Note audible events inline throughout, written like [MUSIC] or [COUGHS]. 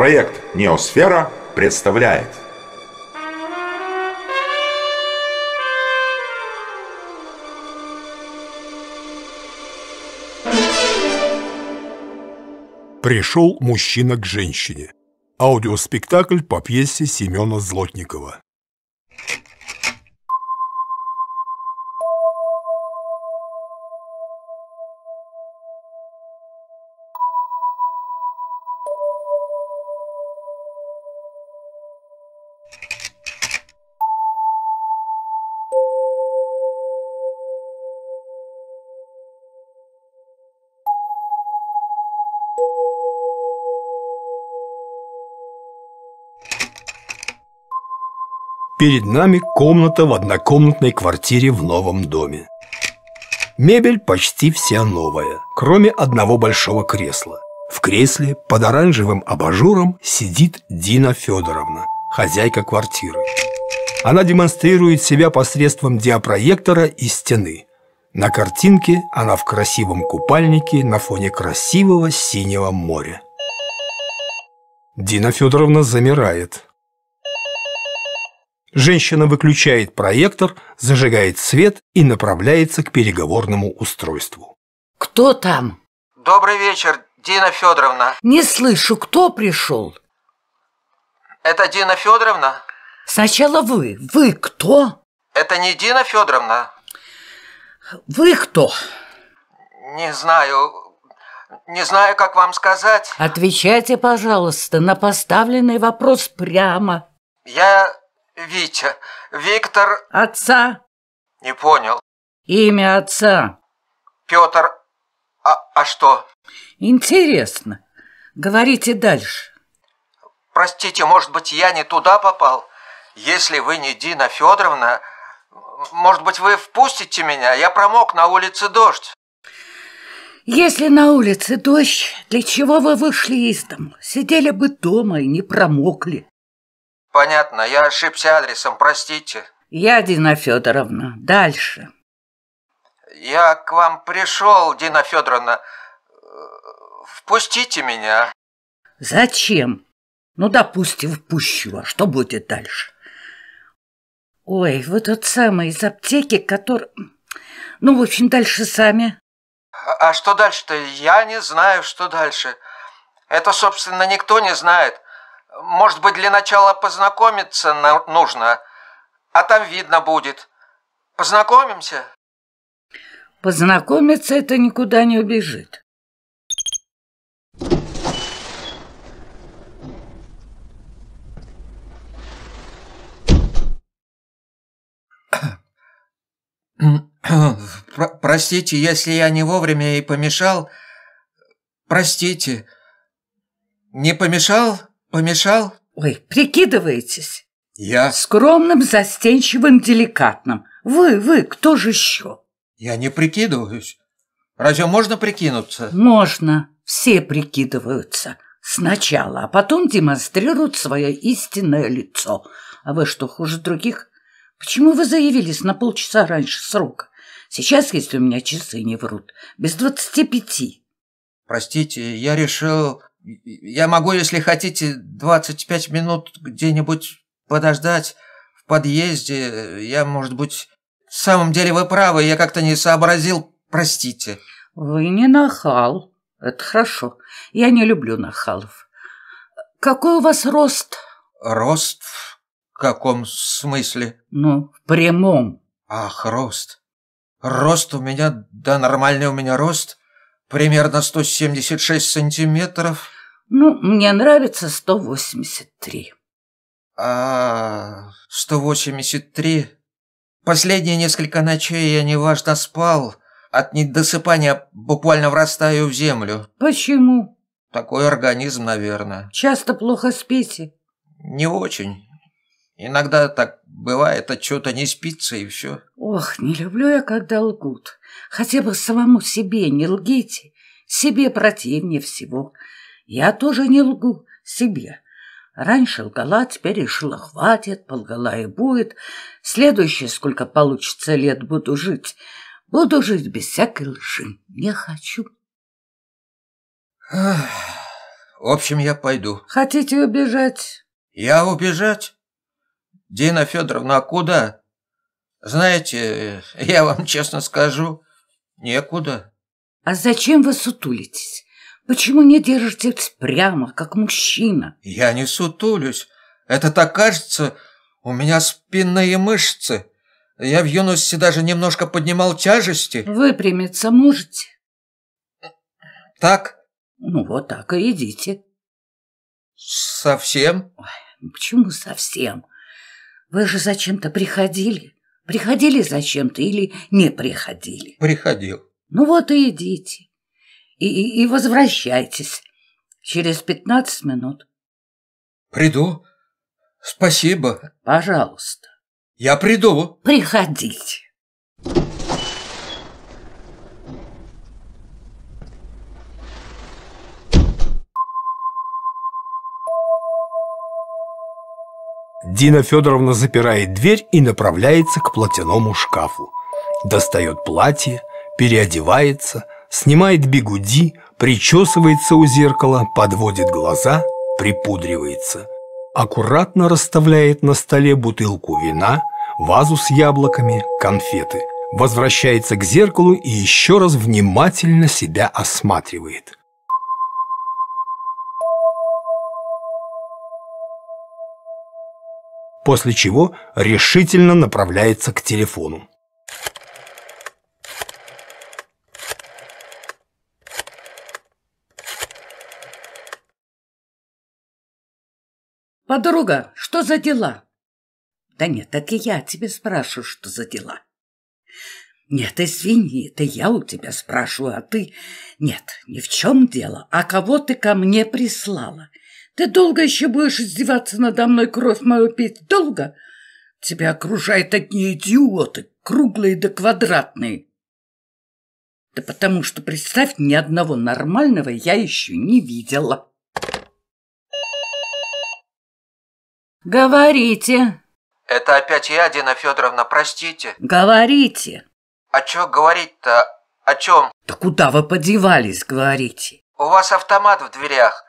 Проект «Неосфера» представляет Пришел мужчина к женщине. Аудиоспектакль по пьесе Семена Злотникова. Перед нами комната в однокомнатной квартире в новом доме. Мебель почти вся новая, кроме одного большого кресла. В кресле под оранжевым абажуром сидит Дина Федоровна, хозяйка квартиры. Она демонстрирует себя посредством диапроектора и стены. На картинке она в красивом купальнике на фоне красивого синего моря. Дина Федоровна замирает – Женщина выключает проектор, зажигает свет и направляется к переговорному устройству. Кто там? Добрый вечер, Дина Федоровна. Не слышу, кто пришел? Это Дина Федоровна? Сначала вы. Вы кто? Это не Дина Федоровна? Вы кто? Не знаю. Не знаю, как вам сказать. Отвечайте, пожалуйста, на поставленный вопрос прямо. Я Витя. Виктор... Отца? Не понял. Имя отца? Петр. А, а что? Интересно. Говорите дальше. Простите, может быть, я не туда попал? Если вы не Дина Федоровна, может быть, вы впустите меня? Я промок на улице дождь. Если на улице дождь, для чего вы вышли из дому? Сидели бы дома и не промокли. Понятно, я ошибся адресом, простите. Я Дина Федоровна. Дальше. Я к вам пришел, Дина Федоровна. Впустите меня. Зачем? Ну, допустим, впущу. А что будет дальше? Ой, вы тот самый из аптеки, который... Ну, в общем, дальше сами. А, а что дальше-то? Я не знаю, что дальше. Это, собственно, никто не знает. Может быть, для начала познакомиться нужно, а там видно будет. Познакомимся? Познакомиться это никуда не убежит. [COUGHS] Простите, если я не вовремя и помешал. Простите. Не помешал? Помешал? Ой, прикидываетесь. Я? Скромным, застенчивым, деликатным. Вы, вы, кто же еще? Я не прикидываюсь. Разве можно прикинуться? Можно. Все прикидываются. Сначала, а потом демонстрируют свое истинное лицо. А вы что, хуже других? Почему вы заявились на полчаса раньше срока? Сейчас, если у меня часы не врут, без двадцати пяти. Простите, я решил... Я могу, если хотите, 25 минут где-нибудь подождать в подъезде. Я, может быть... В самом деле вы правы, я как-то не сообразил. Простите. Вы не нахал. Это хорошо. Я не люблю нахалов. Какой у вас рост? Рост? В каком смысле? Ну, в прямом. Ах, рост. Рост у меня, да нормальный у меня рост. Примерно 176 сантиметров. Ну, мне нравится 183. А, 183. Последние несколько ночей я неважно спал. От недосыпания буквально врастаю в землю. Почему? Такой организм, наверное. Часто плохо спите? Не очень. Иногда так бывает, от чего-то не спится и все. Ох, не люблю я, когда лгут. Хотя бы самому себе не лгите. Себе противнее всего. Я тоже не лгу себе. Раньше лгала, теперь решила, хватит, полгала и будет. Следующее, сколько получится лет, буду жить. Буду жить без всякой лжи. Не хочу. В общем, я пойду. Хотите убежать? Я убежать? Дина Федоровна, а куда? Знаете, я вам честно скажу, некуда. А зачем вы сутулитесь? Почему не держитесь прямо, как мужчина? Я не сутулюсь. Это так кажется, у меня спинные мышцы. Я в юности даже немножко поднимал тяжести. Выпрямиться можете? Так? Ну, вот так и идите. Совсем? Ой, ну почему совсем? Вы же зачем-то приходили. Приходили зачем-то или не приходили? Приходил. Ну вот и идите. И, и, и возвращайтесь. Через пятнадцать минут. Приду. Спасибо. Пожалуйста. Я приду. Приходите. Дина Федоровна запирает дверь и направляется к платяному шкафу. Достает платье, переодевается, снимает бигуди, причесывается у зеркала, подводит глаза, припудривается. Аккуратно расставляет на столе бутылку вина, вазу с яблоками, конфеты. Возвращается к зеркалу и еще раз внимательно себя осматривает. После чего решительно направляется к телефону. Подруга, что за дела? Да нет, так и я тебе спрашиваю, что за дела. Нет, извини, это я у тебя спрашиваю, а ты... Нет, ни в чем дело. А кого ты ко мне прислала? Ты долго еще будешь издеваться надо мной, кровь мою пить? Долго? Тебя окружают одни идиоты, круглые да квадратные. Да потому что, представь, ни одного нормального я еще не видела. Говорите, Это опять я, Дина Федоровна, простите. говорите. А чё говорить-то? О чем? Да куда вы подевались, говорите? У вас автомат в дверях.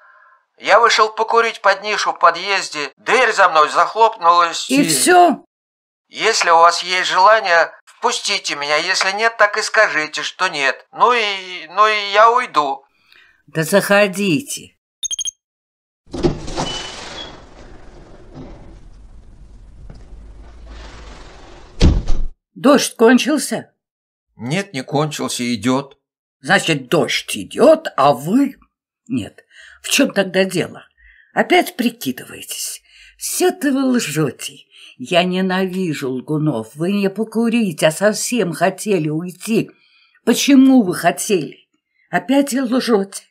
Я вышел покурить под нишу в подъезде. Дверь за мной захлопнулась. И все? Если у вас есть желание, впустите меня. Если нет, так и скажите, что нет. Ну и... ну и я уйду. Да заходите. Дождь кончился? Нет, не кончился, идет. Значит, дождь идет, а вы... Нет, в чем тогда дело? Опять прикидываетесь. Все-то вы лжете. Я ненавижу лгунов. Вы не покурить, а совсем хотели уйти. Почему вы хотели? Опять вы лжете.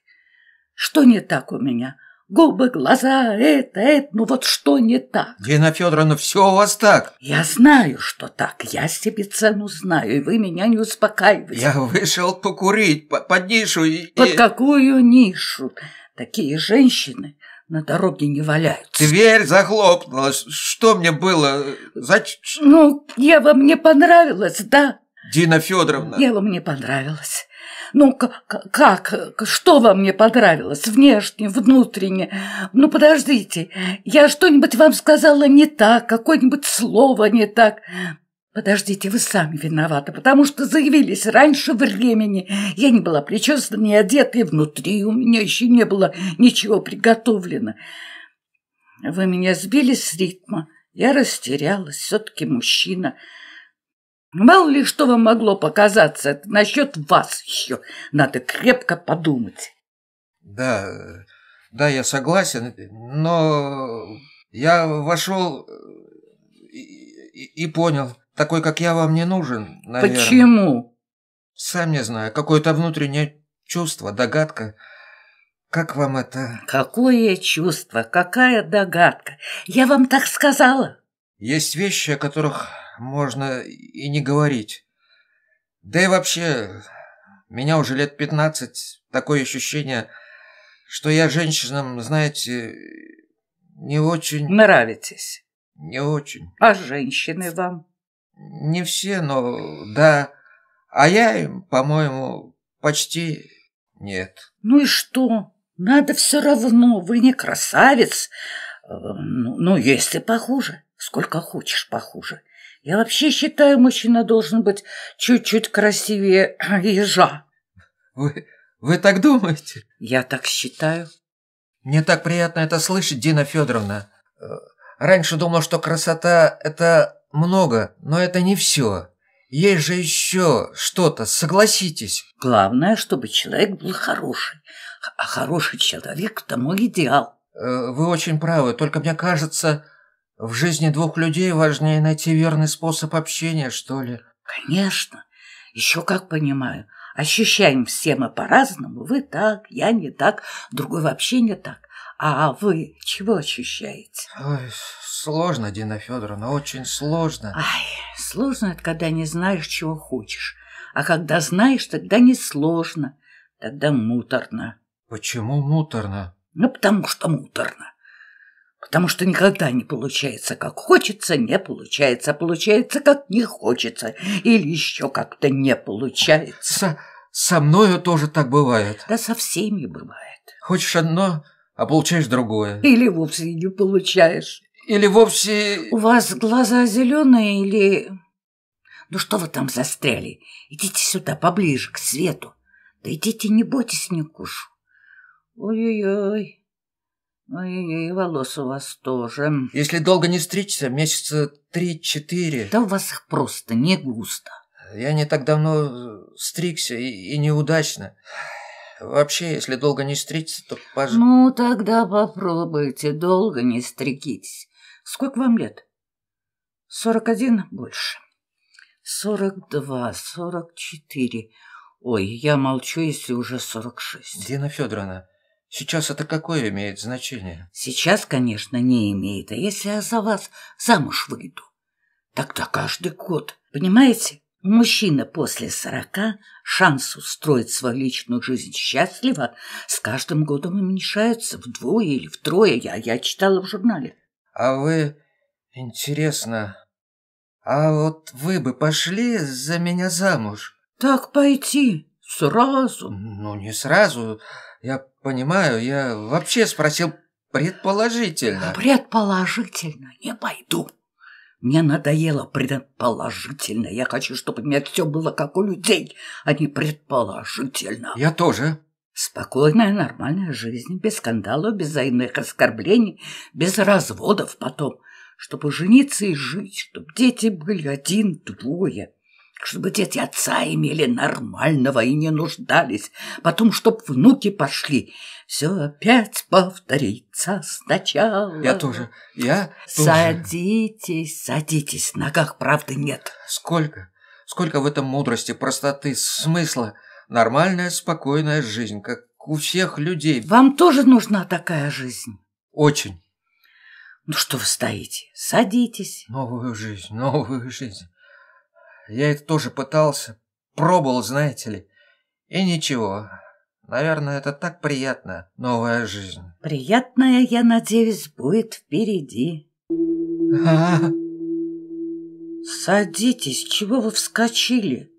Что не так у меня? Губы, глаза, это, это, ну вот что не так? Дина Федоровна, все у вас так. Я знаю, что так. Я себе цену знаю, и вы меня не успокаиваете. Я вышел покурить по- под нишу и... Под какую нишу? Такие женщины на дороге не валяются. Дверь захлопнулась. Что мне было? Зачем? Ну, я вам не понравилась, да? Дина Федоровна. Я вам не понравилась. Ну, как? Что вам не понравилось? Внешне, внутренне? Ну, подождите. Я что-нибудь вам сказала не так, какое-нибудь слово не так. Подождите, вы сами виноваты, потому что заявились раньше времени. Я не была причесана, не одета, и внутри у меня еще не было ничего приготовлено. Вы меня сбили с ритма. Я растерялась, все-таки мужчина. Мало ли что вам могло показаться, это насчет вас еще надо крепко подумать. Да, да, я согласен, но я вошел и, и- и понял, такой, как я, вам не нужен, наверное. Почему? Сам не знаю, какое-то внутреннее чувство, догадка. Как вам это? Какое чувство, какая догадка. Я вам так сказала. Есть вещи, о которых можно и не говорить. Да и вообще, меня уже лет пятнадцать, такое ощущение, что я женщинам, знаете, не очень, Нравитесь. не очень. А женщины вам? Не все, но да. А я им, по-моему, почти нет. Ну и что? Надо все равно, вы не красавец. Э, Ну, ну, если похуже, сколько хочешь похуже. Я вообще считаю, мужчина должен быть чуть-чуть красивее [CLEARS THROAT] ежа. Вы, вы так думаете? Я так считаю. Мне так приятно это слышать, Дина Федоровна. Э, Раньше думал, что красота – это много, но это не все. Есть же еще что-то, согласитесь. Главное, чтобы человек был хороший. А хороший человек тому идеал. Э, Вы очень правы, только мне кажется, в жизни двух людей важнее найти верный способ общения, что ли. Конечно. Еще как понимаю. Ощущаем все мы по-разному. Вы так, я не так, другой вообще не так. А вы чего ощущаете? Ой, сложно, Дина Федоровна, очень сложно. Ай, сложно это, когда не знаешь, чего хочешь. А когда знаешь, тогда не сложно. Тогда муторно. Почему муторно? Ну, потому что муторно. Потому что никогда не получается, как хочется, не получается, а получается, как не хочется, или еще как-то не получается. Со, со мною тоже так бывает. Да со всеми бывает. Хочешь одно, а получаешь другое. Или вовсе не получаешь. Или вовсе... У вас глаза зеленые или... Ну что вы там застряли? Идите сюда, поближе, к свету. Да идите, не бойтесь, Никушу. Ой-ой-ой. Ой-ой-ой, волос у вас тоже. Если долго не стричься, месяца три-четыре. Да у вас их просто не густо. Я не так давно стригся и, и неудачно. Вообще, если долго не стричься, то пож... Ну, тогда попробуйте, долго не стригитесь. Сколько вам лет? Сорок один больше. Сорок два, сорок четыре. Ой, я молчу, если уже сорок шесть. Дина Федоровна, сейчас это какое имеет значение? Сейчас, конечно, не имеет, а если я за вас замуж выйду, тогда каждый год, понимаете? Мужчина после сорока шанс устроить свою личную жизнь счастливо с каждым годом уменьшается вдвое или втрое, я, я читала в журнале. А вы... Интересно... А вот вы бы пошли за меня замуж? Так пойти сразу. Ну, не сразу. Я понимаю, я вообще спросил предположительно. Предположительно, не пойду. Мне надоело предположительно. Я хочу, чтобы у меня все было как у людей, а не предположительно. Я тоже. Спокойная, нормальная жизнь, без скандалов, без взаимных оскорблений, без разводов потом. Чтобы жениться и жить, чтобы дети были один, двое. Чтобы дети отца имели нормального и не нуждались. Потом, чтоб внуки пошли. Все опять повторится сначала. Я тоже. Я тоже. Садитесь, садитесь. В ногах правды нет. Сколько? Сколько в этом мудрости, простоты, смысла? Нормальная, спокойная жизнь, как у всех людей. Вам тоже нужна такая жизнь? Очень. Ну что вы стоите? Садитесь. Новую жизнь, новую жизнь. Я это тоже пытался, пробовал, знаете ли. И ничего. Наверное, это так приятно, новая жизнь. Приятная, я надеюсь, будет впереди. А, [LAUGHS] Садитесь, чего вы вскочили?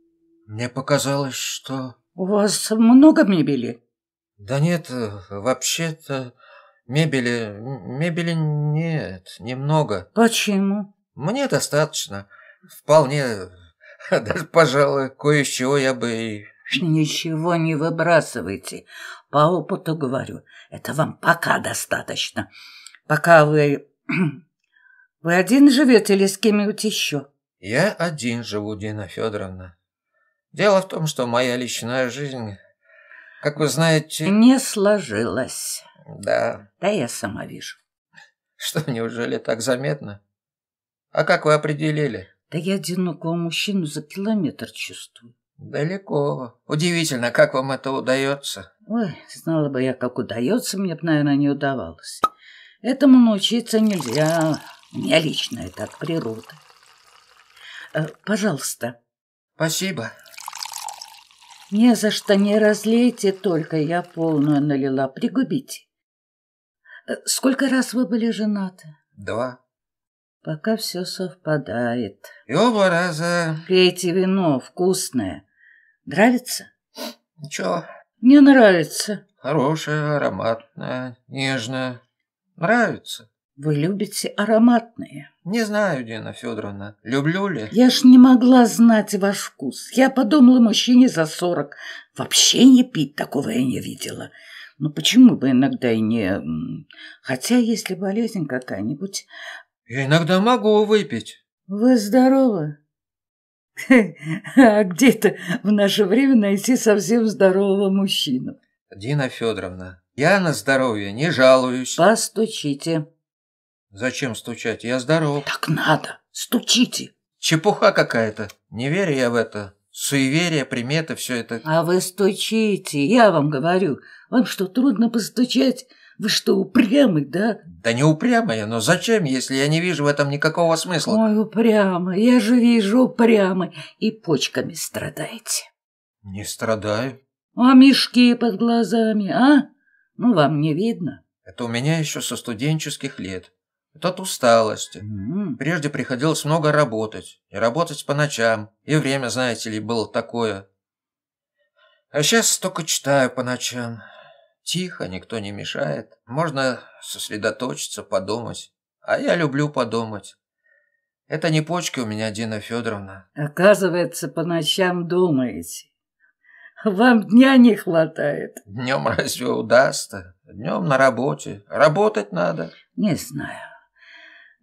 Мне показалось, что... У вас много мебели? Да нет, э, вообще-то мебели... Мебели нет, немного. Почему? Мне достаточно. Вполне... [LAUGHS] Даже, пожалуй, кое-чего я бы и... Ничего не выбрасывайте. По опыту говорю, это вам пока достаточно. Пока вы... [CLEARS THROAT] Вы один живете или с кем-нибудь еще? Я один живу, Дина Федоровна. Дело в том, что моя личная жизнь, как вы знаете... Не сложилось. Да, Да я сама вижу. что, неужели так заметно? А как вы определили? Да я одинокого мужчину за километр чувствую. Далеко. Удивительно, как вам это удается. Ой, знала бы я, как удается, мне бы, наверное, не удавалось. Этому научиться нельзя. Мне лично это от природы. Э, Пожалуйста, Спасибо. Не за что не разлейте, только я полную налила. Пригубите. Э, Сколько раз вы были женаты? Два. Пока все совпадает. И оба раза... Пейте вино, вкусное. Нравится? Ничего, Не нравится. Хорошая, ароматная, нежная. Нравится. Вы любите ароматные. Не знаю, Дина Федоровна, люблю ли. Я ж не могла знать ваш вкус. Я подумала, мужчине за сорок. Вообще не пить такого я не видела. Ну почему бы иногда и не... Хотя, если болезнь какая-нибудь... Я иногда могу выпить. Вы здоровы? [LAUGHS] А где-то в наше время найти совсем здорового мужчину? Дина Федоровна, я на здоровье не жалуюсь. Постучите. Зачем стучать? Я здоров. Так надо. Стучите. Чепуха какая-то. Не верю я в это. Суеверие, приметы, все это. А вы стучите, я вам говорю. Вам что, трудно постучать? Вы что, упрямый, да? Да не упрямая, но зачем, если я не вижу в этом никакого смысла? Ой, упрямый, я же вижу упрямый. И почками страдаете. Не страдаю. А мешки под глазами, а? Ну, вам не видно? Это у меня еще со студенческих лет. Это от усталости. М, Прежде приходилось много работать. И работать по ночам. И время, знаете ли, было такое. А сейчас только читаю по ночам. Тихо, никто не мешает. Можно сосредоточиться, подумать. А я люблю подумать. Это не почки у меня, Дина Федоровна. Оказывается, по ночам думаете. Вам дня не хватает. Днем разве удастся? Днем на работе. Работать надо. Не знаю.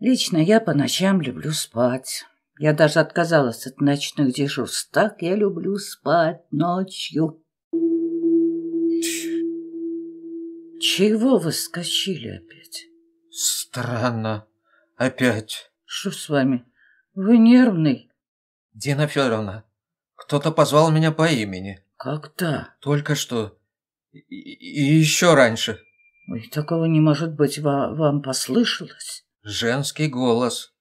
Лично я по ночам люблю спать. Я даже отказалась от ночных дежурств. Так я люблю спать ночью. Чего вы скочили опять? Странно. Опять. Что с вами? Вы нервный? Дина Федоровна, кто-то позвал меня по имени. Когда? Только что. И, и еще раньше. Ой, такого не может быть. Ва- вам послышалось? Женский голос.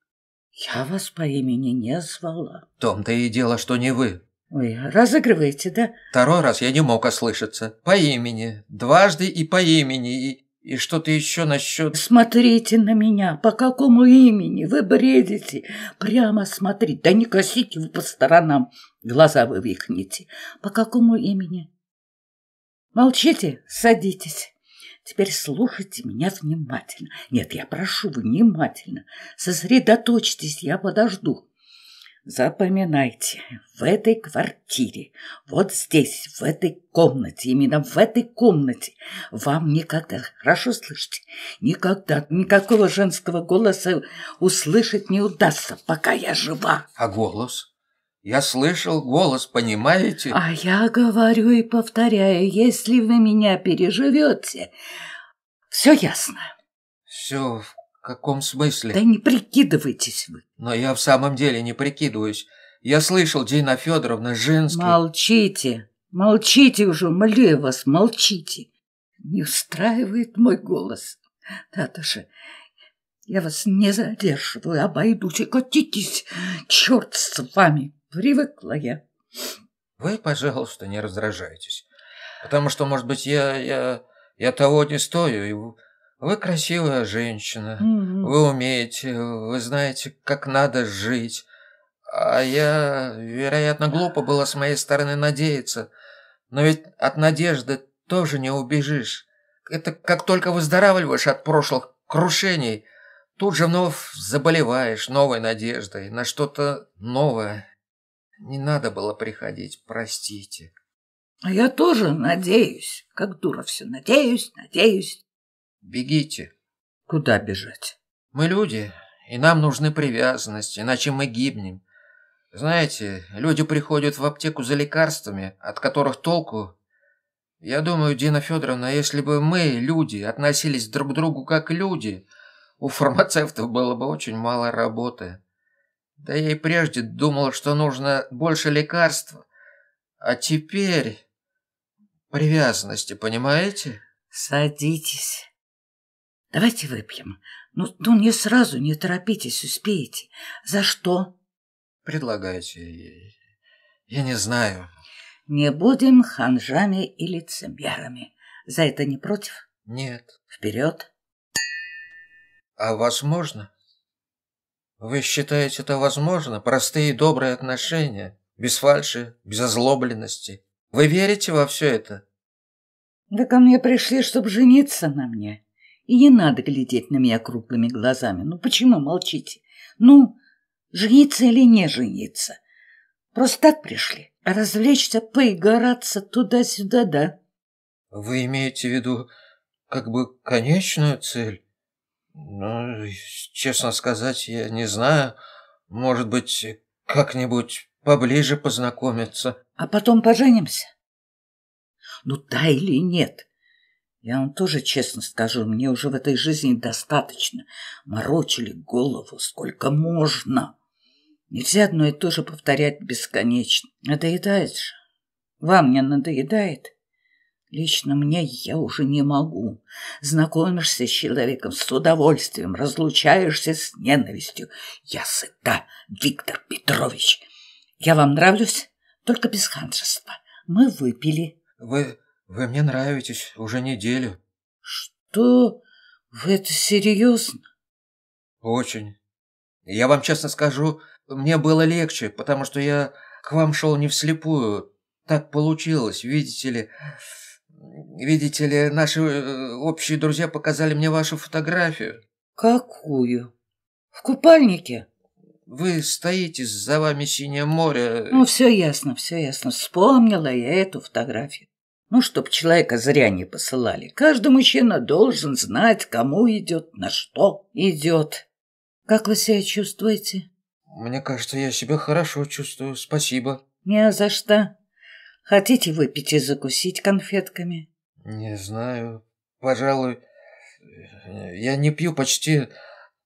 Я вас по имени не звала. Том-то и дело, что не вы. Вы разыгрываете, да? Второй раз я не мог ослышаться. По имени. Дважды и по имени. И, и что-то еще насчет... Смотрите на меня. По какому имени? Вы бредите. Прямо смотрите. Да не косите вы по сторонам. Глаза вывихните. По какому имени? Молчите? Садитесь. Теперь слушайте меня внимательно. Нет, я прошу внимательно. Сосредоточьтесь, я подожду. Запоминайте, в этой квартире, вот здесь, в этой комнате, именно в этой комнате, вам никогда, хорошо слышите, никогда никакого женского голоса услышать не удастся, пока я жива. А голос? Я слышал голос, понимаете? А я говорю и повторяю, если вы меня переживете, все ясно. Все в каком смысле? Да не прикидывайтесь вы. Но я в самом деле не прикидываюсь. Я слышал, Дина Федоровна, женский... Молчите, молчите уже, молю вас, молчите. Не устраивает мой голос. Наташа, я вас не задерживаю, обойдусь и катитесь. Черт с вами, привыкла я. Вы, пожалуйста, не раздражайтесь. Потому что, может быть, я, я, я того не стою. И вы- красивая женщина. Мгм. Вы умеете, вы знаете, как надо жить. А я, вероятно, глупо было с моей стороны надеяться. Но ведь от надежды тоже не убежишь. Это как только выздоравливаешь от прошлых крушений, тут же вновь заболеваешь новой надеждой на что-то новое. Не надо было приходить, простите. А я тоже надеюсь, как дура все, надеюсь, надеюсь. Бегите. Куда бежать? Мы люди, и нам нужны привязанности, иначе мы гибнем. Знаете, люди приходят в аптеку за лекарствами, от которых толку. Я думаю, Дина Федоровна, если бы мы, люди, относились друг к другу как люди, у фармацевтов было бы очень мало работы. Да я и прежде думал, что нужно больше лекарств. А теперь... Привязанности, понимаете? Садитесь. Давайте выпьем. Ну, ну не сразу, не торопитесь, успеете. За что? Предлагайте. Я не знаю. Не будем ханжами и лицемерами. За это не против? Нет. Вперед. А возможно? Вы считаете это возможно? Простые и добрые отношения, без фальши, без озлобленности. Вы верите во все это? Вы ко мне пришли, чтобы жениться на мне. И не надо глядеть на меня круглыми глазами. Ну почему молчите? Ну, жениться или не жениться? Просто так пришли. Развлечься, поиграться туда-сюда, да? Вы имеете в виду как бы конечную цель? Ну, честно сказать, я не знаю. Может быть, как-нибудь поближе познакомиться. А потом поженимся? Ну да или нет? Я вам тоже честно скажу, мне уже в этой жизни достаточно. Морочили голову сколько можно. Нельзя одно и то же повторять бесконечно. Надоедает же. Вам не надоедает? Лично мне я уже не могу. Знакомишься с человеком с удовольствием, разлучаешься с ненавистью. Я сыта, Виктор Петрович. Я вам нравлюсь, только без ханжества. Мы выпили. Вы... вы мне нравитесь уже неделю. Что? Вы это серьезно? Очень. Я вам честно скажу, мне было легче, потому что я к вам шел не вслепую. Так получилось, видите ли... Видите ли, наши э, общие друзья показали мне вашу фотографию. Какую? В купальнике? Вы стоите, за вами синее море. Ну, все ясно, все ясно. Вспомнила я эту фотографию. Ну, чтоб человека зря не посылали. Каждый мужчина должен знать, кому идет, на что идет. Как вы себя чувствуете? Мне кажется, я себя хорошо чувствую. Спасибо. Не за что. Хотите выпить и закусить конфетками? Не знаю. Пожалуй, я не пью почти...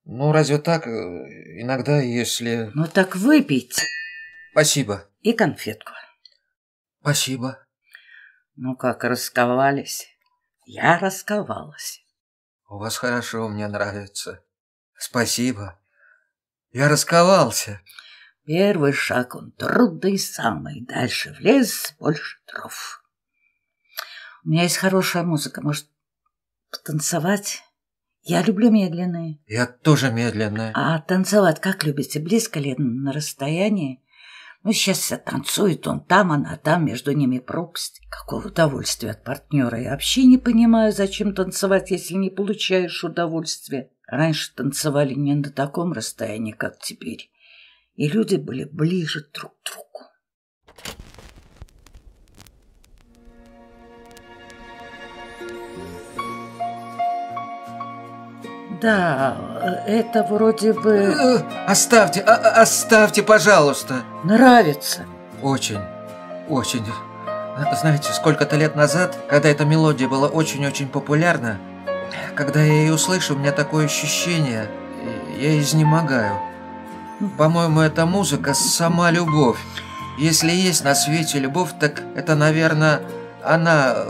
Ну, разве так? Иногда, если... Ну, так выпейте. Спасибо. И конфетку. Спасибо. Ну, как расковались? Я расковалась. У вас хорошо, мне нравится. Спасибо. Я расковался. Первый шаг он трудный самый, дальше в лес больше дров. У меня есть хорошая музыка, может, потанцевать? Я люблю медленные. Я тоже медленная. А танцевать как любите? Близко ли на расстоянии? Ну, сейчас все танцуют, он там, она там, между ними пропасть. Какого удовольствия от партнера? Я вообще не понимаю, зачем танцевать, если не получаешь удовольствия. Раньше танцевали не на таком расстоянии, как теперь и люди были ближе друг к другу. Да, это вроде бы... Э, оставьте, а, а, оставьте, пожалуйста. Нравится. Очень, очень. Знаете, сколько-то лет назад, когда эта мелодия была очень-очень популярна, когда я ее услышу, у меня такое ощущение, я изнемогаю. По-моему, эта музыка сама любовь. Если есть на свете любовь, так это, наверное, она э,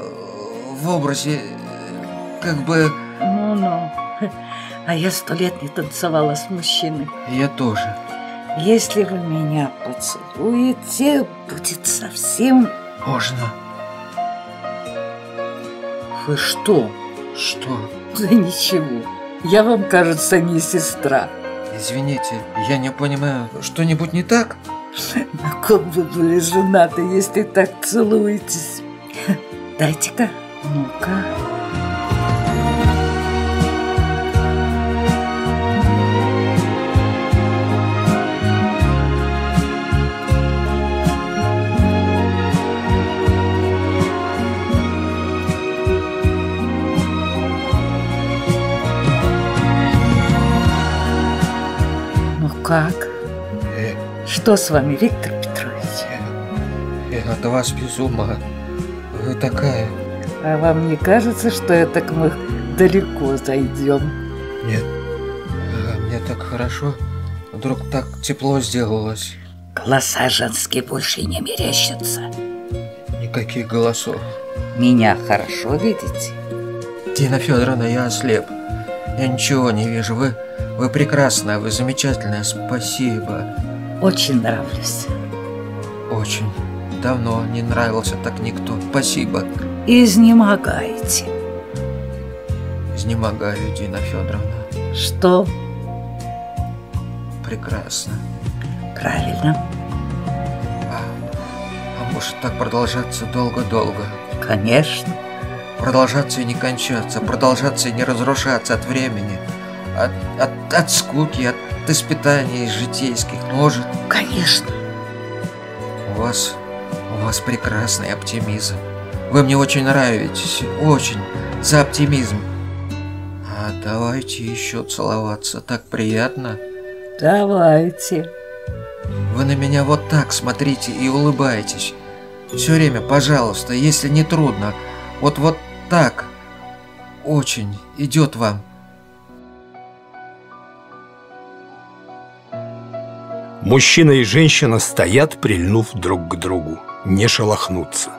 в образе э, как бы... Ну-ну. [LAUGHS] А я сто лет не танцевала с мужчиной. Я тоже. Если вы меня поцелуете, будет совсем... Можно. Вы что? Что? Да ничего. Я вам, кажется, не сестра. Извините, я не понимаю, что-нибудь не так? На ком вы были женаты, если так целуетесь? Дайте-ка, ну-ка. Как? Э, Что с вами, Виктор Петрович? Я, я от вас без ума. Вы такая... А вам не кажется, что это мы далеко зайдем? Нет. А мне так хорошо. Вдруг так тепло сделалось. Голоса женские больше не мерещатся. Никаких голосов. Меня хорошо видите? Дина Федоровна, я ослеп. Я ничего не вижу. Вы вы прекрасная, вы замечательная, спасибо. Очень нравлюсь. Очень. Давно не нравился так никто. Спасибо. Изнемогаете. Изнемогаю, Дина Федоровна. Что? Прекрасно. Правильно. А, а может так продолжаться долго-долго? Конечно. продолжаться и не кончаться, продолжаться и не разрушаться от времени, от, от, от скуки, от испытаний житейских, может? Конечно. У вас, у вас прекрасный оптимизм. Вы мне очень нравитесь, очень, за оптимизм. А давайте еще целоваться, так приятно. Давайте. Вы на меня вот так смотрите и улыбаетесь. Все время, пожалуйста, если не трудно. Вот вот так. Очень идет вам. Мужчина и женщина стоят, прильнув друг к другу, не шелохнутся.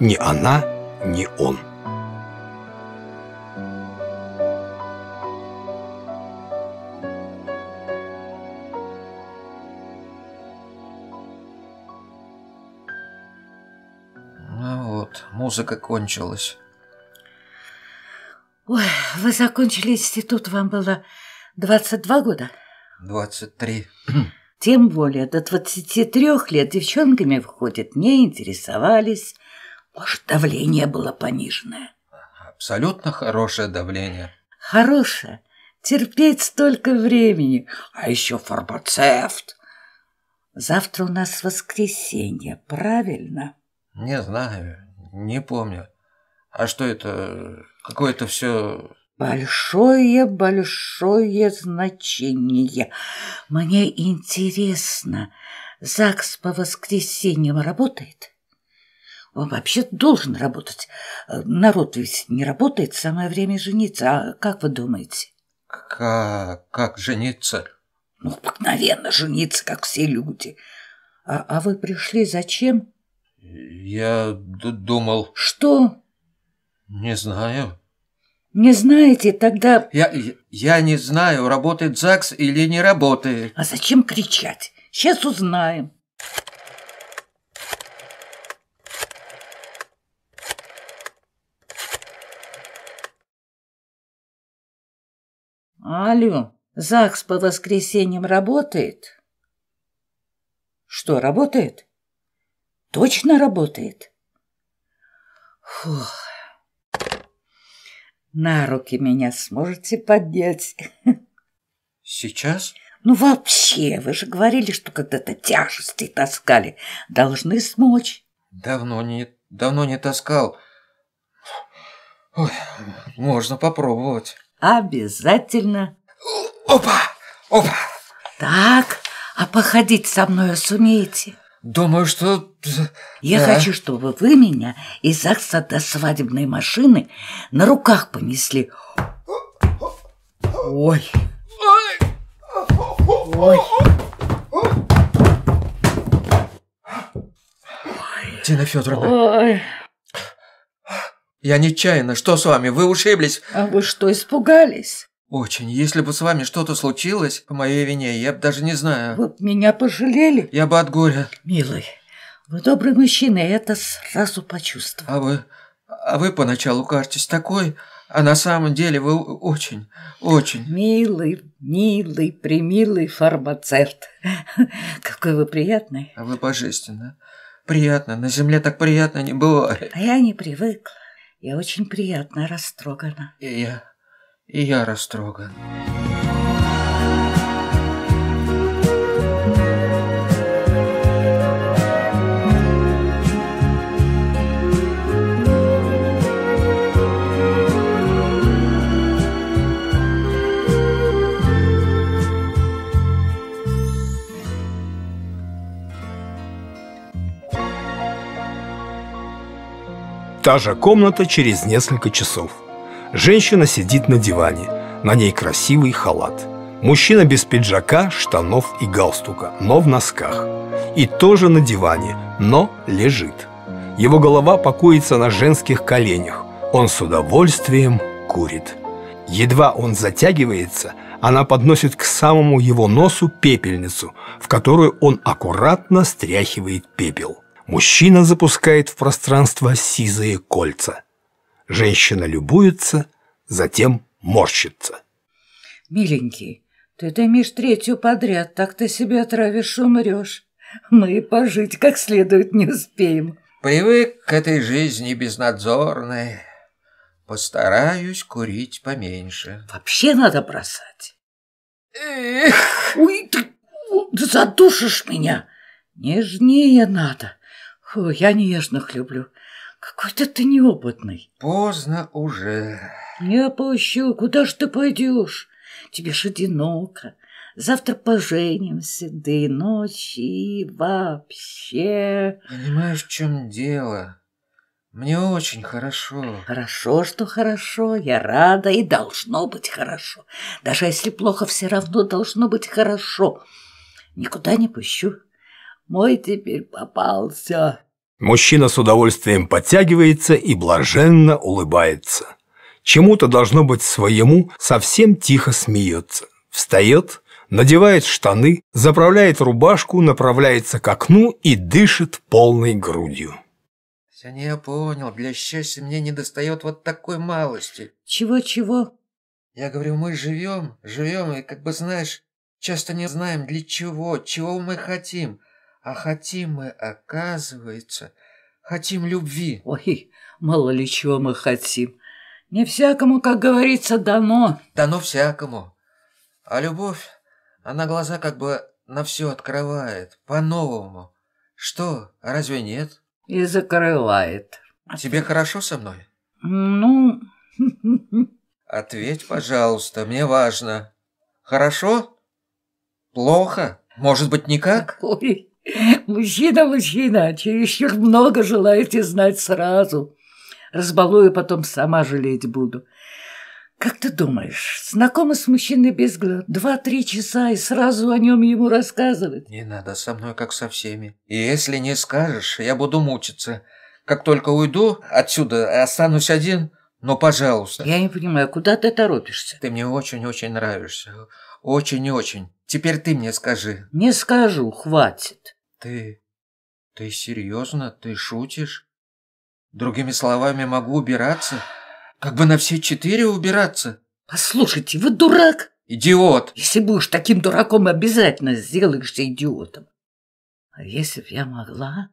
Ни она, ни он. Ну вот, музыка кончилась. Ой, вы закончили институт, вам было 22 года? 23. Тем более до 23 лет девчонками входит, не интересовались. Может, давление было пониженное. Абсолютно хорошее давление. Хорошее. Терпеть столько времени. А еще фармацевт. Завтра у нас воскресенье, правильно? Не знаю, не помню. А что это? Какое-то все... Большое-большое значение. Мне интересно, ЗАГС по воскресеньям работает? Он вообще должен работать. Народ ведь не работает, самое время жениться. А как вы думаете? Как, как жениться? Ну, обыкновенно жениться, как все люди. А, а вы пришли зачем? Я думал... Что? Не знаю. Не знаете, тогда... Я, я не знаю, работает ЗАГС или не работает. А зачем кричать? Сейчас узнаем. Алло, ЗАГС по воскресеньям работает? Что, работает? Точно работает? Фух. На руки меня сможете поднять? Сейчас? Ну вообще, вы же говорили, что когда-то тяжести таскали. Должны смочь. Давно не, давно не таскал. Ой, можно попробовать. Обязательно. Опа! Опа! Так, а походить со мной сумеете? Думаю, что... Я Да. хочу, чтобы вы меня из ЗАГСа до свадебной машины на руках понесли. Ой. Ой. Тина Федоровна, Ой. я нечаянно. Что с вами? Вы ушиблись? А вы что, испугались? Очень. Если бы с вами что-то случилось по моей вине, я бы даже не знаю. Вы б меня пожалели? Я бы от горя. Милый, вы добрый мужчина, я это сразу почувствовал. А вы... А вы поначалу кажетесь такой, а на самом деле вы очень, очень... Милый, милый, примилый фармацевт. [LAUGHS] Какой вы приятный. А вы божественно. Приятно. На земле так приятно не бывает. А я не привыкла. Я очень приятно растрогана. И я... И я растроган. Та же комната через несколько часов. Женщина сидит на диване. На ней красивый халат. Мужчина без пиджака, штанов и галстука, но в носках. И тоже на диване, но лежит. Его голова покоится на женских коленях. Он с удовольствием курит. Едва он затягивается, она подносит к самому его носу пепельницу, в которую он аккуратно стряхивает пепел. Мужчина запускает в пространство сизые кольца. Женщина любуется, затем морщится. Миленький, ты дымишь третью подряд, так ты себя отравишь, умрешь. Мы и пожить как следует не успеем. Привык к этой жизни безнадзорной. Постараюсь курить поменьше. Вообще надо бросать. Эх, ой, ты, ты задушишь меня. Нежнее надо. Фу, я нежных люблю. Какой-то ты неопытный. Поздно уже. Не опущу. Куда ж ты пойдешь? Тебе ж одиноко. Завтра поженимся, да и ночи, и вообще... Понимаешь, в чем дело? Мне очень хорошо. Хорошо, что хорошо. Я рада, и должно быть хорошо. Даже если плохо, все равно должно быть хорошо. Никуда не пущу. Мой теперь попался. Мужчина с удовольствием подтягивается и блаженно улыбается. Чему-то должно быть своему, совсем тихо смеется. Встает, надевает штаны, заправляет рубашку, направляется к окну и дышит полной грудью. Я понял, для счастья мне не достает вот такой малости. Чего-чего? Я говорю, мы живем, живем, и как бы знаешь, часто не знаем для чего, чего мы хотим. А хотим мы, оказывается, хотим любви. Ой, мало ли чего мы хотим. Не всякому, как говорится, дано. Дано всякому. А любовь, она глаза как бы на все открывает, по-новому. Что, разве нет? И закрывает. Тебе хорошо со мной? Ну... Ответь, пожалуйста, мне важно. Хорошо? Плохо? Может быть, никак? Ой, мужчина, мужчина, чересчур много желаете знать сразу. Разбалую, потом сама жалеть буду. Как ты думаешь, знакомы с мужчиной без глаз два-три часа и сразу о нем ему рассказывать? Не надо со мной, как со всеми. И если не скажешь, я буду мучиться. Как только уйду отсюда, останусь один, но пожалуйста. Я не понимаю, куда ты торопишься? Ты мне очень-очень нравишься. Очень-очень. Теперь ты мне скажи. Не скажу, хватит. Ты... ты серьезно? Ты шутишь? Другими словами, могу убираться? Как бы на все четыре убираться? Послушайте, вы дурак? Идиот! Если будешь таким дураком, обязательно сделаешься идиотом. А если б я могла,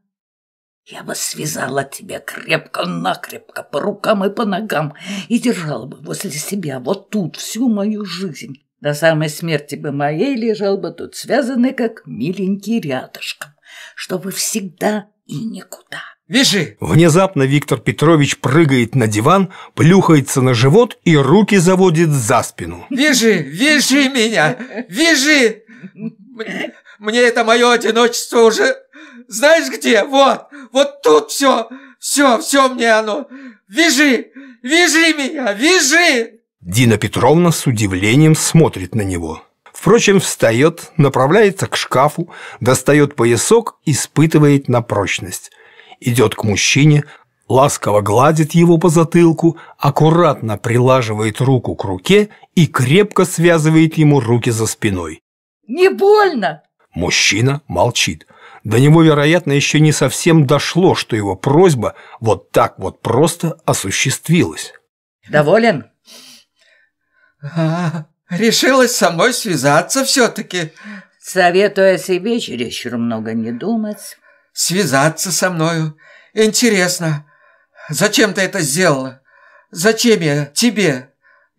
я бы связала тебя крепко-накрепко по рукам и по ногам и держала бы возле себя вот тут всю мою жизнь. До самой смерти бы моей лежал бы тут связанный, как миленький рядышком, чтобы всегда и никуда. Вяжи! Внезапно Виктор Петрович прыгает на диван, плюхается на живот и руки заводит за спину. Вяжи! Вяжи меня! Вяжи! Мне, мне это мое одиночество уже... Знаешь где? Вот! Вот тут все! Все, все мне оно! Вяжи! Вяжи меня! Вяжи! Дина Петровна с удивлением смотрит на него. Впрочем, встает, направляется к шкафу, достает поясок, испытывает на прочность – идет к мужчине, ласково гладит его по затылку, аккуратно прилаживает руку к руке и крепко связывает ему руки за спиной. «Не больно!» Мужчина молчит. До него, вероятно, еще не совсем дошло, что его просьба вот так вот просто осуществилась. «Доволен?» а, «Решилась со мной связаться все-таки». «Советую о себе чересчур много не думать» связаться со мною. Интересно, зачем ты это сделала? Зачем я тебе?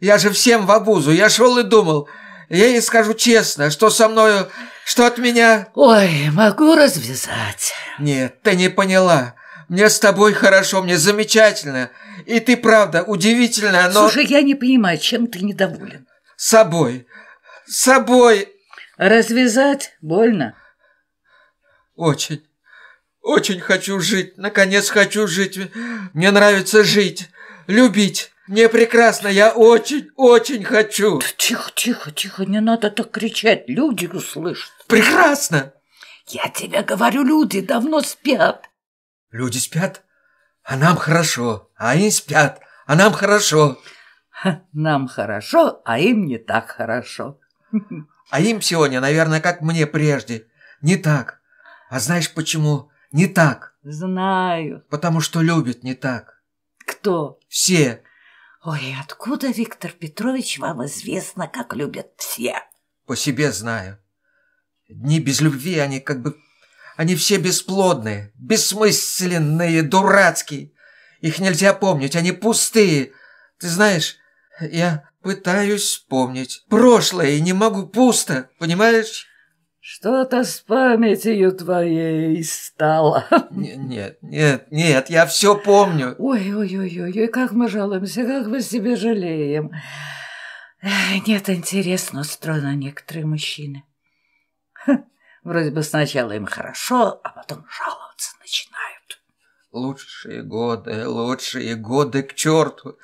Я же всем в обузу. Я шел и думал. Я ей скажу честно, что со мною, что от меня... Ой, могу развязать. Нет, ты не поняла. Мне с тобой хорошо, мне замечательно. И ты, правда, удивительная, но... Слушай, я не понимаю, чем ты недоволен? Собой. Собой. Развязать больно? Очень. Очень хочу жить, наконец хочу жить. Мне нравится жить, любить. Мне прекрасно, я очень, очень хочу. Тихо, тихо, тихо, не надо так кричать, люди услышат. Прекрасно. Я тебе говорю, люди давно спят. Люди спят? А нам хорошо, а им спят, а нам хорошо. [LAUGHS] нам хорошо, а им не так хорошо. [LAUGHS] А им сегодня, наверное, как мне прежде. Не так. А знаешь почему? Не так. Знаю. Потому что любят не так. Кто? Все. Ой, откуда, Виктор Петрович, вам известно, как любят все? По себе знаю. Дни без любви, они как бы... Они все бесплодные, бессмысленные, дурацкие. Их нельзя помнить, они пустые. Ты знаешь, я пытаюсь вспомнить прошлое и не могу пусто, понимаешь? Что-то с памятью твоей стало. [LAUGHS] Нет, нет, нет, я все помню. Ой-ой-ой-ой, как мы жалуемся, как мы себе жалеем. Нет, интересно устроены некоторые мужчины. Вроде бы сначала им хорошо, а потом жаловаться начинают. Лучшие годы, лучшие годы к черту.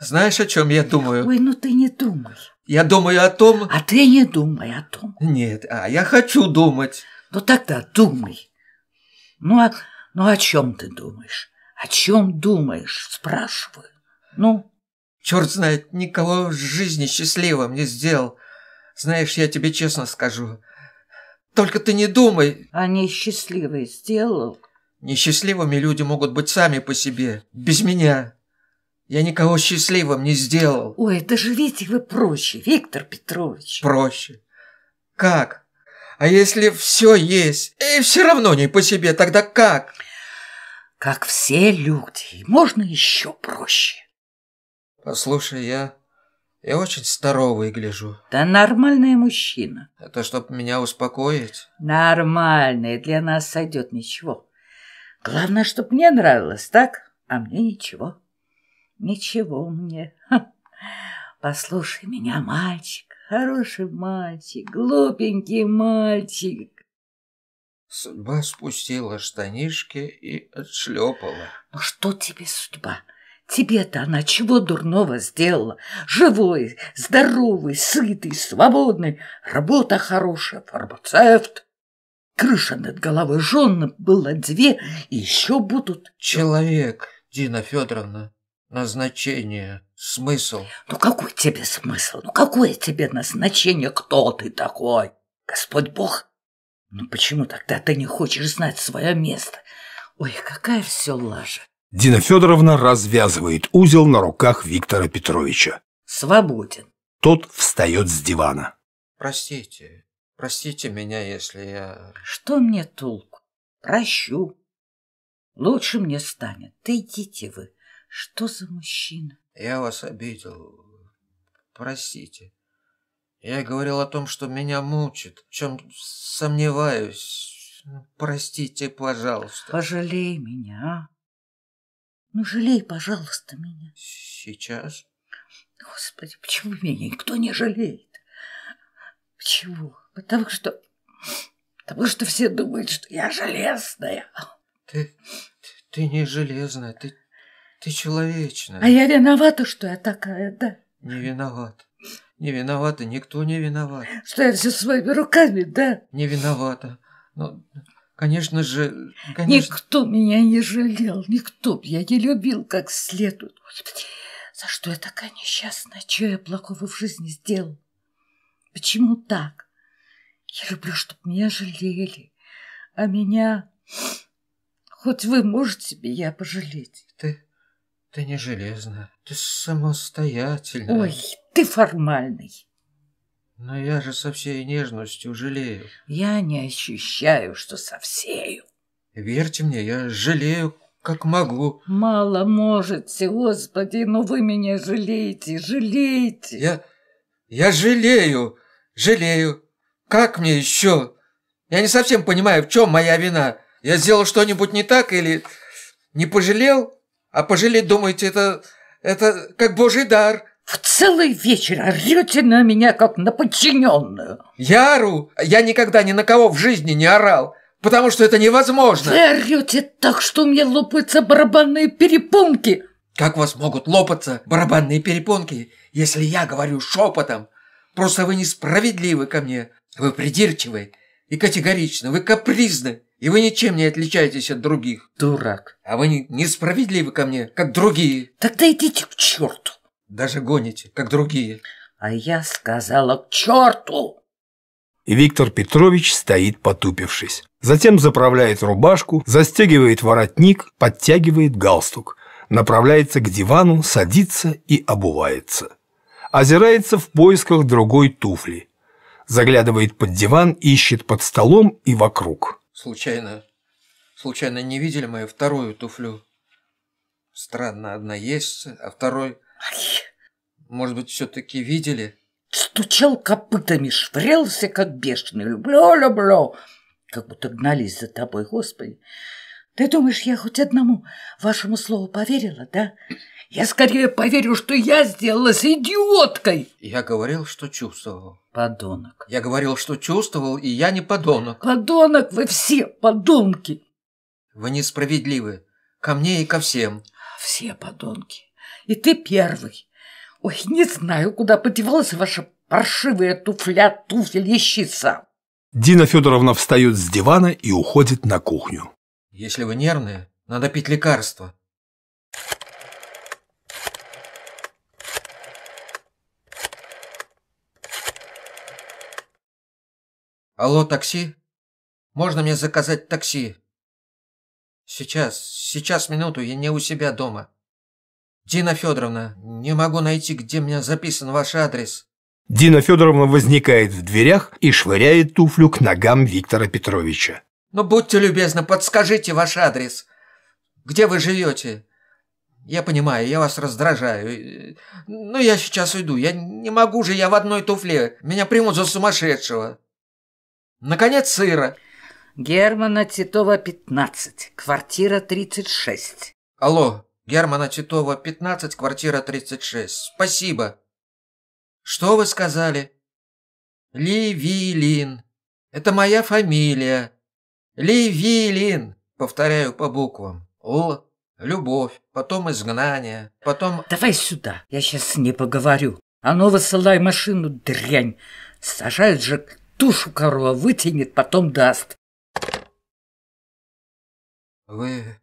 Знаешь, о чем я думаю? Ой, ну ты не думай. Я думаю о том... А ты не думай о том. Нет, а я хочу думать. Ну тогда думай. Ну, а, ну о чем ты думаешь? О чем думаешь, спрашиваю. Ну? Черт знает, никого в жизни счастливым не сделал. Знаешь, я тебе честно скажу, только ты не думай. А несчастливый сделал? Несчастливыми люди могут быть сами по себе, без меня. Я никого счастливым не сделал. Ой, да живите вы проще, Виктор Петрович. Проще? Как? А если все есть, и все равно не по себе, тогда как? Как все люди, можно еще проще. Послушай, я я очень здоровый гляжу. Да нормальный мужчина. Это чтоб меня успокоить? Нормальный, для нас сойдет ничего. Главное, чтоб мне нравилось, так? А мне ничего. Ничего мне. Ха. Послушай меня, мальчик, хороший мальчик, глупенький мальчик. Судьба спустила штанишки и отшлепала. Ну что тебе судьба? Тебе-то она чего дурного сделала? Живой, здоровый, сытый, свободный, работа хорошая, фармацевт. Крыша над головой жен было две, и еще будут. Человек, Дина Федоровна, назначение, смысл. Ну какой тебе смысл? Ну какое тебе назначение? Кто ты такой? Господь Бог? Ну почему тогда ты не хочешь знать свое место? Ой, какая все лажа. Дина Федоровна развязывает узел на руках Виктора Петровича. Свободен. Тот встает с дивана. Простите, простите меня, если я... Что мне толку? Прощу. Лучше мне станет. Да идите вы. Что за мужчина? Я вас обидел. Простите. Я говорил о том, что меня мучит, в чем сомневаюсь. Простите, пожалуйста. Пожалей меня? Ну, жалей, пожалуйста, меня. Сейчас? Господи, почему меня никто не жалеет? Почему? Потому что... Потому что все думают, что я железная. Ты, ты, ты не железная, ты, ты человечная. А я виновата, что я такая, да? Не виноват. Не виновата, никто не виноват. Что я все своими руками, да? Не виновата. Но Конечно же, конечно... Никто меня не жалел, никто я не любил как следует. Господи, за что я такая несчастная? Что я плохого в жизни сделал? Почему так? Я люблю, чтобы меня жалели, а меня... Хоть вы можете меня пожалеть. Ты... не железная, ты самостоятельная. Ой, ты формальный. Но я же со всей нежностью жалею. Я не ощущаю, что со всею. Верьте мне, я жалею, как могу. Мало можете, Господи, но вы меня жалеете, жалеете. Я... я жалею, жалею. Как мне еще? Я не совсем понимаю, в чем моя вина. Я сделал что-нибудь не так или не пожалел? А пожалеть, думаете, это... это как божий дар. В целый вечер орете на меня, как на подчиненную. Я ору? Я никогда ни на кого в жизни не орал, потому что это невозможно. Вы орете так, что у меня лопаются барабанные перепонки. Как вас могут лопаться барабанные перепонки, если я говорю шепотом? Просто вы несправедливы ко мне. Вы придирчивы и категоричны, вы капризны, и вы ничем не отличаетесь от других. Дурак. А вы не, несправедливы ко мне, как другие. Тогда идите к черту. Даже гоните, как другие. А я сказала к черту. И Виктор Петрович стоит потупившись. Затем заправляет рубашку, застегивает воротник, подтягивает галстук. Направляется к дивану, садится и обувается. Озирается в поисках другой туфли. Заглядывает под диван, ищет под столом и вокруг. Случайно, случайно не видели мою вторую туфлю? Странно, одна есть, а второй... может быть, все-таки видели? Стучал копытами, швырялся, как бешеный. Люблю, люблю. Как будто гнались за тобой, Господи. Ты думаешь, я хоть одному вашему слову поверила, да? Я скорее поверю, что я сделалась идиоткой. Я говорил, что чувствовал. Подонок. Я говорил, что чувствовал, и я не подонок. Подонок, вы все подонки. Вы несправедливы. Ко мне и ко всем. Все подонки. И ты первый. Ой, не знаю, куда подевалась ваша паршивая туфля, туфель, ищи сам. Дина Федоровна встает с дивана и уходит на кухню. Если вы нервные, надо пить лекарство. Алло, такси? Можно мне заказать такси? Сейчас, сейчас, минуту, я не у себя дома. Дина Федоровна, не могу найти, где у меня записан ваш адрес. Дина Федоровна возникает в дверях и швыряет туфлю к ногам Виктора Петровича. Ну, будьте любезны, подскажите ваш адрес. Где вы живете? Я понимаю, я вас раздражаю. Но я сейчас уйду. Я не могу же я в одной туфле. Меня примут за сумасшедшего. Наконец, сыра. Германа Титова, 15, квартира 36. Алло, Германа Титова, 15, квартира 36. Спасибо. Что вы сказали? Ливилин. Это моя фамилия. Ливилин. Повторяю по буквам. Л. Любовь, потом изгнание, потом... Давай сюда, я сейчас с ней поговорю. А ну высылай машину, дрянь. Сажают же тушу корова, вытянет, потом даст. Вы...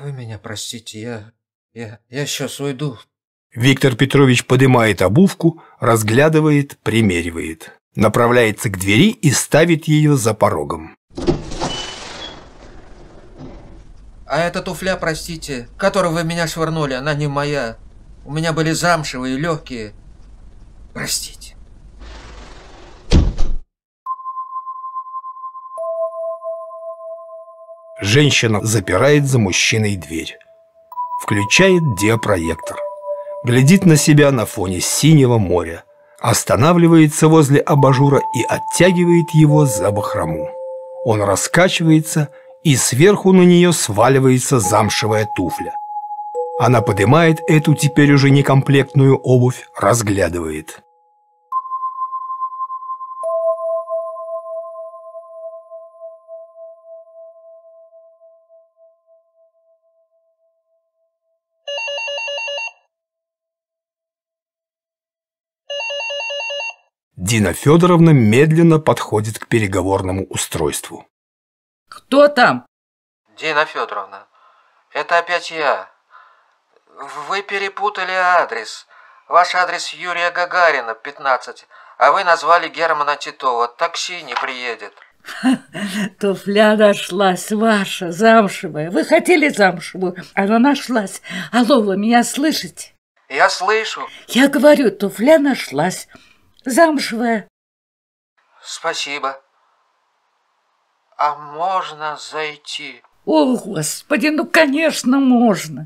Вы меня простите, я... Я, я сейчас уйду. Виктор Петрович поднимает обувку, разглядывает, примеривает. Направляется к двери и ставит ее за порогом. А эта туфля, простите, которой вы меня швырнули, она не моя. У меня были замшевые, легкие. Простите. Женщина запирает за мужчиной дверь. Включает диапроектор. Глядит на себя на фоне синего моря. Останавливается возле абажура и оттягивает его за бахрому. Он раскачивается, и сверху на нее сваливается замшевая туфля. Она поднимает эту теперь уже некомплектную обувь, разглядывает. Дина Федоровна медленно подходит к переговорному устройству. Кто там? Дина Федоровна, это опять я. Вы перепутали адрес. Ваш адрес Юрия Гагарина, 15, а вы назвали Германа Титова. Такси не приедет. [LAUGHS] Туфля нашлась ваша, замшевая. Вы хотели замшевую, она нашлась. Алло, вы меня слышите? Я слышу. Я говорю, туфля нашлась. Замшевая. Спасибо. А можно зайти? О, Господи, ну, конечно, можно.